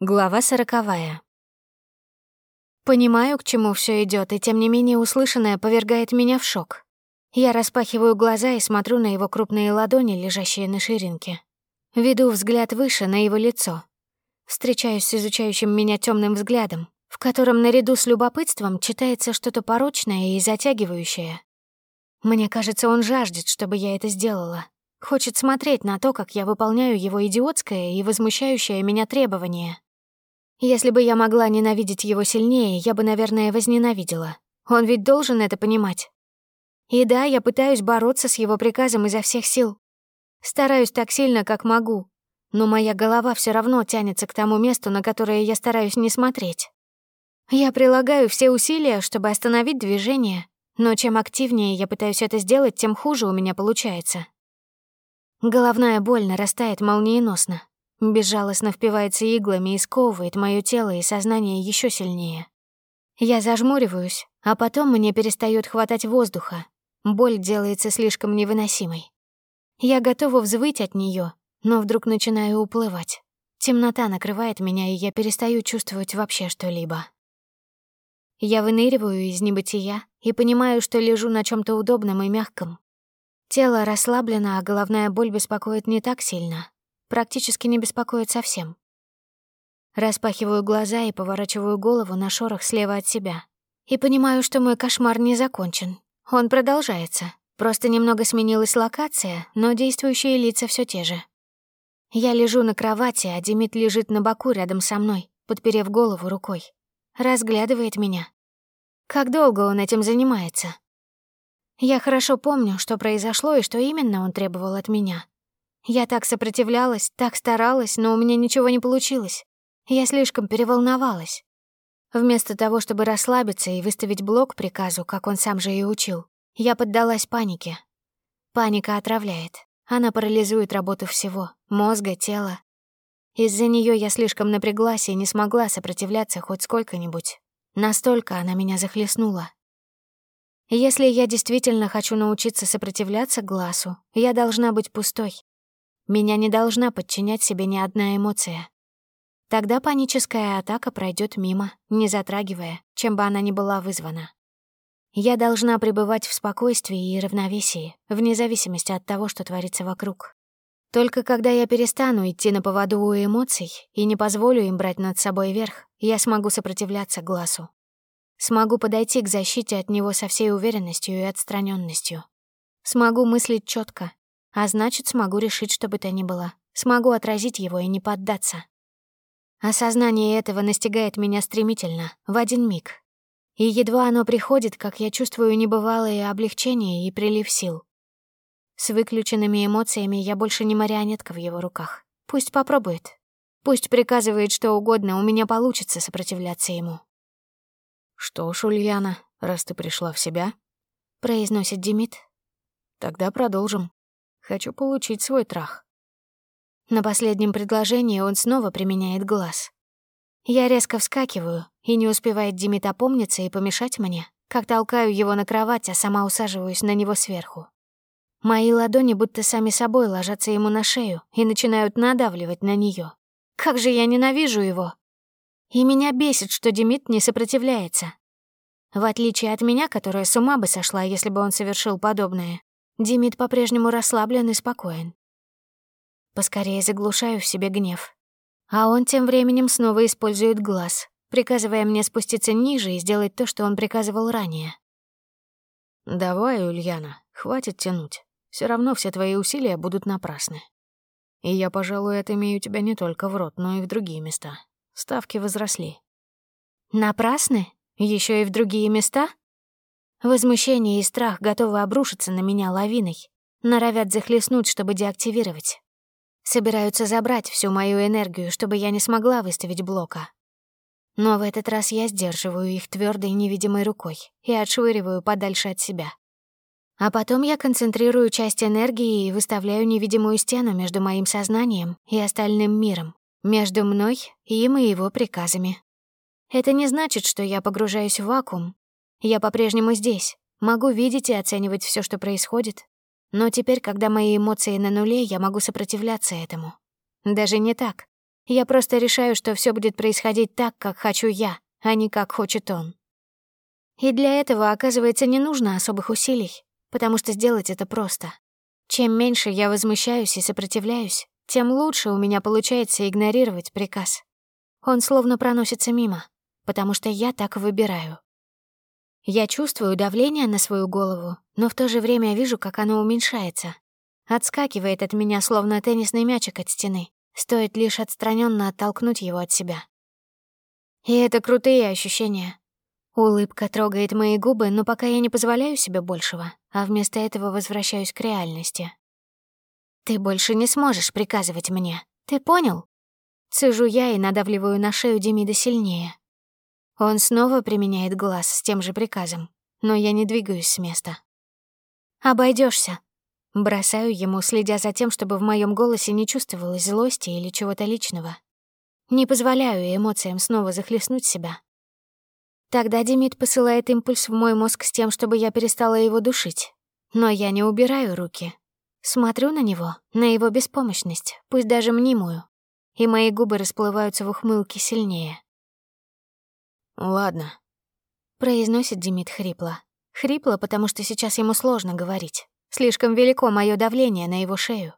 Глава сороковая. Понимаю, к чему все идет, и тем не менее услышанное повергает меня в шок. Я распахиваю глаза и смотрю на его крупные ладони, лежащие на ширинке. Веду взгляд выше на его лицо. Встречаюсь с изучающим меня темным взглядом, в котором наряду с любопытством читается что-то порочное и затягивающее. Мне кажется, он жаждет, чтобы я это сделала. Хочет смотреть на то, как я выполняю его идиотское и возмущающее меня требование. Если бы я могла ненавидеть его сильнее, я бы, наверное, возненавидела. Он ведь должен это понимать. И да, я пытаюсь бороться с его приказом изо всех сил. Стараюсь так сильно, как могу. Но моя голова все равно тянется к тому месту, на которое я стараюсь не смотреть. Я прилагаю все усилия, чтобы остановить движение, но чем активнее я пытаюсь это сделать, тем хуже у меня получается. Головная боль нарастает молниеносно. Безжалостно впивается иглами и сковывает моё тело и сознание еще сильнее. Я зажмуриваюсь, а потом мне перестает хватать воздуха. Боль делается слишком невыносимой. Я готова взвыть от нее, но вдруг начинаю уплывать. Темнота накрывает меня, и я перестаю чувствовать вообще что-либо. Я выныриваю из небытия и понимаю, что лежу на чем то удобном и мягком. Тело расслаблено, а головная боль беспокоит не так сильно практически не беспокоит совсем. Распахиваю глаза и поворачиваю голову на шорох слева от себя. И понимаю, что мой кошмар не закончен. Он продолжается. Просто немного сменилась локация, но действующие лица все те же. Я лежу на кровати, а Демид лежит на боку рядом со мной, подперев голову рукой. Разглядывает меня. Как долго он этим занимается? Я хорошо помню, что произошло и что именно он требовал от меня. Я так сопротивлялась, так старалась, но у меня ничего не получилось. Я слишком переволновалась. Вместо того, чтобы расслабиться и выставить блок приказу, как он сам же и учил, я поддалась панике. Паника отравляет. Она парализует работу всего — мозга, тела. Из-за нее я слишком напряглась и не смогла сопротивляться хоть сколько-нибудь. Настолько она меня захлестнула. Если я действительно хочу научиться сопротивляться глазу, я должна быть пустой, меня не должна подчинять себе ни одна эмоция. Тогда паническая атака пройдет мимо, не затрагивая, чем бы она ни была вызвана. Я должна пребывать в спокойствии и равновесии, вне зависимости от того, что творится вокруг. Только когда я перестану идти на поводу у эмоций и не позволю им брать над собой верх, я смогу сопротивляться глазу. Смогу подойти к защите от него со всей уверенностью и отстраненностью. Смогу мыслить четко, а значит, смогу решить, что бы то ни было. Смогу отразить его и не поддаться. Осознание этого настигает меня стремительно, в один миг. И едва оно приходит, как я чувствую небывалое облегчение и прилив сил. С выключенными эмоциями я больше не марионетка в его руках. Пусть попробует. Пусть приказывает что угодно, у меня получится сопротивляться ему. «Что ж, Ульяна, раз ты пришла в себя», — произносит Демид, — «тогда продолжим». Хочу получить свой трах. На последнем предложении он снова применяет глаз. Я резко вскакиваю, и не успевает Димит опомниться и помешать мне, как толкаю его на кровать, а сама усаживаюсь на него сверху. Мои ладони будто сами собой ложатся ему на шею и начинают надавливать на нее. Как же я ненавижу его! И меня бесит, что Демид не сопротивляется. В отличие от меня, которая с ума бы сошла, если бы он совершил подобное, Димит по-прежнему расслаблен и спокоен. Поскорее заглушаю в себе гнев. А он тем временем снова использует глаз, приказывая мне спуститься ниже и сделать то, что он приказывал ранее. «Давай, Ульяна, хватит тянуть. Все равно все твои усилия будут напрасны. И я, пожалуй, отымею тебя не только в рот, но и в другие места. Ставки возросли». «Напрасны? Еще и в другие места?» Возмущение и страх готовы обрушиться на меня лавиной, норовят захлестнуть, чтобы деактивировать. Собираются забрать всю мою энергию, чтобы я не смогла выставить блока. Но в этот раз я сдерживаю их твердой невидимой рукой и отшвыриваю подальше от себя. А потом я концентрирую часть энергии и выставляю невидимую стену между моим сознанием и остальным миром, между мной и его приказами. Это не значит, что я погружаюсь в вакуум я по-прежнему здесь, могу видеть и оценивать все, что происходит. Но теперь, когда мои эмоции на нуле, я могу сопротивляться этому. Даже не так. Я просто решаю, что все будет происходить так, как хочу я, а не как хочет он. И для этого, оказывается, не нужно особых усилий, потому что сделать это просто. Чем меньше я возмущаюсь и сопротивляюсь, тем лучше у меня получается игнорировать приказ. Он словно проносится мимо, потому что я так выбираю. Я чувствую давление на свою голову, но в то же время вижу, как оно уменьшается. Отскакивает от меня, словно теннисный мячик от стены. Стоит лишь отстраненно оттолкнуть его от себя. И это крутые ощущения. Улыбка трогает мои губы, но пока я не позволяю себе большего, а вместо этого возвращаюсь к реальности. «Ты больше не сможешь приказывать мне. Ты понял?» Цежу я и надавливаю на шею Демида сильнее. Он снова применяет глаз с тем же приказом, но я не двигаюсь с места. Обойдешься. Бросаю ему, следя за тем, чтобы в моем голосе не чувствовалось злости или чего-то личного. Не позволяю эмоциям снова захлестнуть себя. Тогда Демид посылает импульс в мой мозг с тем, чтобы я перестала его душить. Но я не убираю руки. Смотрю на него, на его беспомощность, пусть даже мнимую. И мои губы расплываются в ухмылке сильнее. «Ладно», — произносит Демид хрипло. Хрипло, потому что сейчас ему сложно говорить. Слишком велико мое давление на его шею.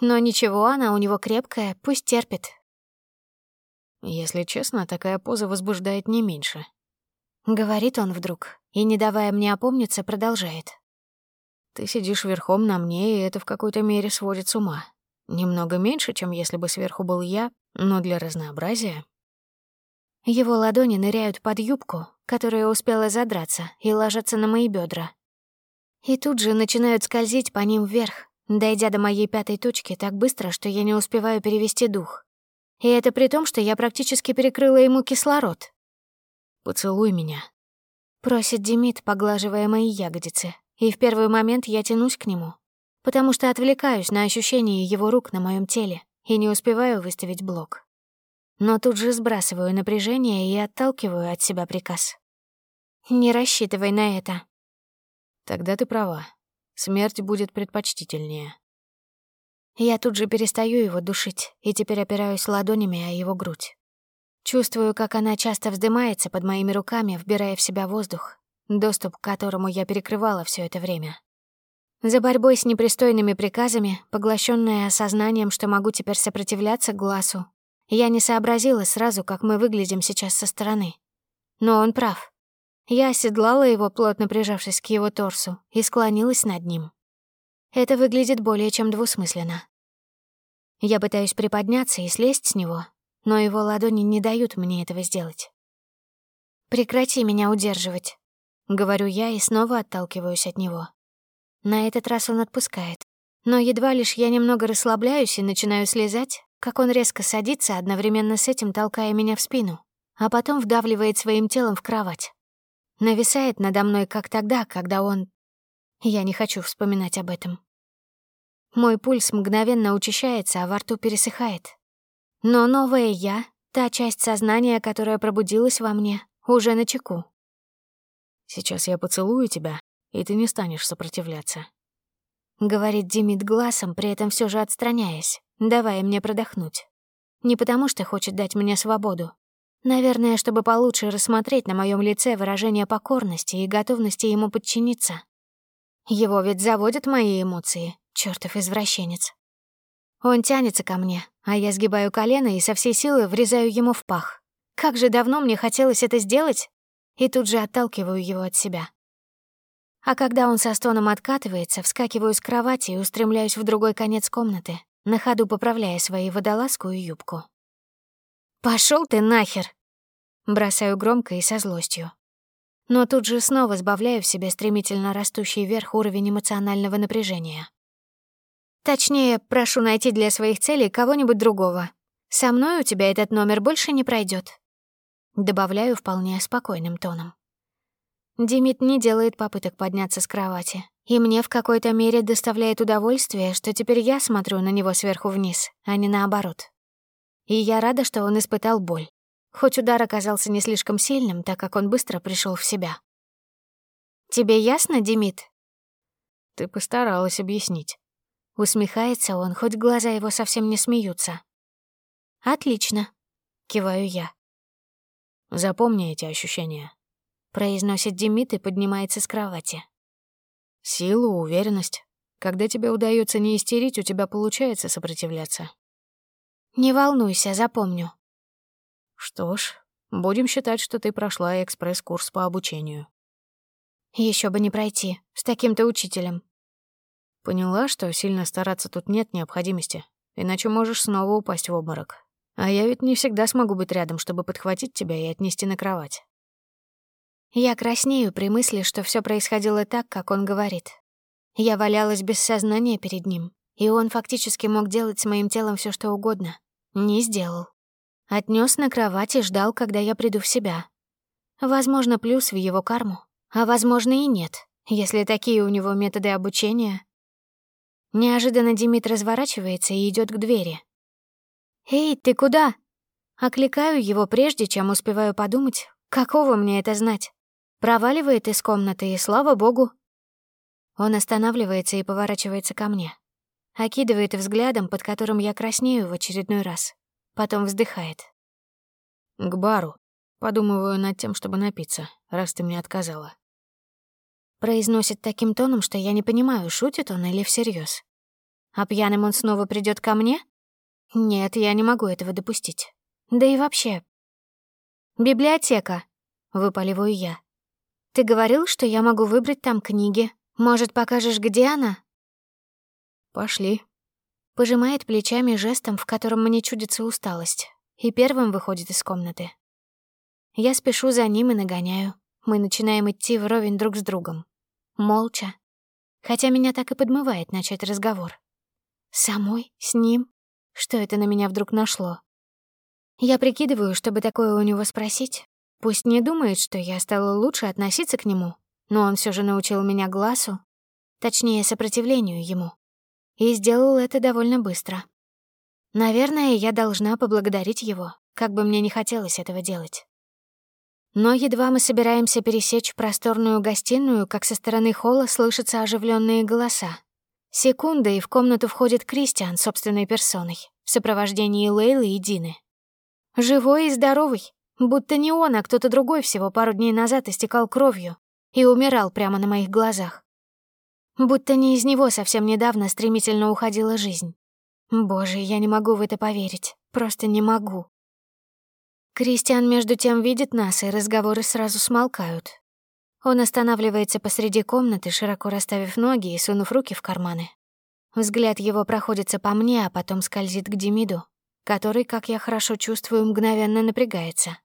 Но ничего, она у него крепкая, пусть терпит. Если честно, такая поза возбуждает не меньше. Говорит он вдруг, и, не давая мне опомниться, продолжает. Ты сидишь верхом на мне, и это в какой-то мере сводит с ума. Немного меньше, чем если бы сверху был я, но для разнообразия. Его ладони ныряют под юбку, которая успела задраться, и ложатся на мои бедра, и тут же начинают скользить по ним вверх, дойдя до моей пятой точки так быстро, что я не успеваю перевести дух. И это при том, что я практически перекрыла ему кислород. «Поцелуй меня», — просит Демид, поглаживая мои ягодицы. И в первый момент я тянусь к нему, потому что отвлекаюсь на ощущение его рук на моем теле и не успеваю выставить блок. Но тут же сбрасываю напряжение и отталкиваю от себя приказ. «Не рассчитывай на это», Тогда ты права. Смерть будет предпочтительнее. Я тут же перестаю его душить и теперь опираюсь ладонями о его грудь. Чувствую, как она часто вздымается под моими руками, вбирая в себя воздух, доступ к которому я перекрывала все это время. За борьбой с непристойными приказами, поглощенная осознанием, что могу теперь сопротивляться глазу, я не сообразила сразу, как мы выглядим сейчас со стороны. Но он прав. Я оседлала его, плотно прижавшись к его торсу, и склонилась над ним. Это выглядит более чем двусмысленно. Я пытаюсь приподняться и слезть с него, но его ладони не дают мне этого сделать. «Прекрати меня удерживать», — говорю я и снова отталкиваюсь от него. На этот раз он отпускает. Но едва лишь я немного расслабляюсь и начинаю слезать, как он резко садится, одновременно с этим толкая меня в спину, а потом вдавливает своим телом в кровать нависает надо мной, как тогда, когда он... Я не хочу вспоминать об этом. Мой пульс мгновенно учащается, а во рту пересыхает. Но новое «я», та часть сознания, которая пробудилась во мне, уже на чеку. «Сейчас я поцелую тебя, и ты не станешь сопротивляться», — говорит Димит глазом, при этом все же отстраняясь, давая мне продохнуть. Не потому что хочет дать мне свободу, Наверное, чтобы получше рассмотреть на моем лице выражение покорности и готовности ему подчиниться. Его ведь заводят мои эмоции, чертов извращенец. Он тянется ко мне, а я сгибаю колено и со всей силы врезаю ему в пах. Как же давно мне хотелось это сделать, и тут же отталкиваю его от себя. А когда он со стоном откатывается, вскакиваю с кровати и устремляюсь в другой конец комнаты, на ходу поправляя свои водолазку и юбку. Пошел ты нахер!» Бросаю громко и со злостью. Но тут же снова сбавляю в себе стремительно растущий вверх уровень эмоционального напряжения. Точнее, прошу найти для своих целей кого-нибудь другого. Со мной у тебя этот номер больше не пройдет. Добавляю вполне спокойным тоном. Димит не делает попыток подняться с кровати, и мне в какой-то мере доставляет удовольствие, что теперь я смотрю на него сверху вниз, а не наоборот. И я рада, что он испытал боль. Хоть удар оказался не слишком сильным, так как он быстро пришел в себя. «Тебе ясно, Демид?» «Ты постаралась объяснить». Усмехается он, хоть глаза его совсем не смеются. Отлично. Киваю я. Запомни эти ощущения. Произносит Демид и поднимается с кровати. Силу, уверенность. Когда тебе удается не истерить, у тебя получается сопротивляться. Не волнуйся, запомню. Что ж, будем считать, что ты прошла экспресс-курс по обучению. Еще бы не пройти, с таким-то учителем. Поняла, что сильно стараться тут нет необходимости, иначе можешь снова упасть в обморок. А я ведь не всегда смогу быть рядом, чтобы подхватить тебя и отнести на кровать. Я краснею при мысли, что все происходило так, как он говорит. Я валялась без сознания перед ним, и он фактически мог делать с моим телом все, что угодно. Не сделал. Отнес на кровать и ждал, когда я приду в себя. Возможно, плюс в его карму, а возможно и нет, если такие у него методы обучения. Неожиданно Димит разворачивается и идет к двери. «Эй, ты куда?» Окликаю его прежде, чем успеваю подумать, какого мне это знать. Проваливает из комнаты, и слава богу. Он останавливается и поворачивается ко мне. Окидывает взглядом, под которым я краснею в очередной раз. Потом вздыхает. «К бару. Подумываю над тем, чтобы напиться, раз ты мне отказала». Произносит таким тоном, что я не понимаю, шутит он или всерьез. А пьяным он снова придет ко мне? Нет, я не могу этого допустить. Да и вообще. «Библиотека», — выпаливаю я. «Ты говорил, что я могу выбрать там книги. Может, покажешь, где она?» «Пошли». Пожимает плечами жестом, в котором мне чудится усталость, и первым выходит из комнаты. Я спешу за ним и нагоняю. Мы начинаем идти вровень друг с другом. Молча. Хотя меня так и подмывает начать разговор. Самой? С ним? Что это на меня вдруг нашло? Я прикидываю, чтобы такое у него спросить. Пусть не думает, что я стала лучше относиться к нему, но он все же научил меня глазу, точнее, сопротивлению ему. И сделал это довольно быстро. Наверное, я должна поблагодарить его, как бы мне не хотелось этого делать. Но едва мы собираемся пересечь просторную гостиную, как со стороны холла слышатся оживленные голоса. Секунда, и в комнату входит Кристиан собственной персоной, в сопровождении Лейлы и Дины. Живой и здоровый, будто не он, а кто-то другой всего пару дней назад истекал кровью и умирал прямо на моих глазах. Будто не из него совсем недавно стремительно уходила жизнь. Боже, я не могу в это поверить, просто не могу. Кристиан между тем видит нас, и разговоры сразу смолкают, он останавливается посреди комнаты, широко расставив ноги и сунув руки в карманы. Взгляд его проходится по мне, а потом скользит к Демиду, который, как я хорошо чувствую, мгновенно напрягается.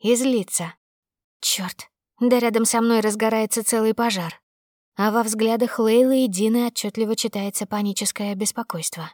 И злится. Чёрт, да рядом со мной разгорается целый пожар. А во взглядах Лейлы и Дины отчетливо читается паническое беспокойство.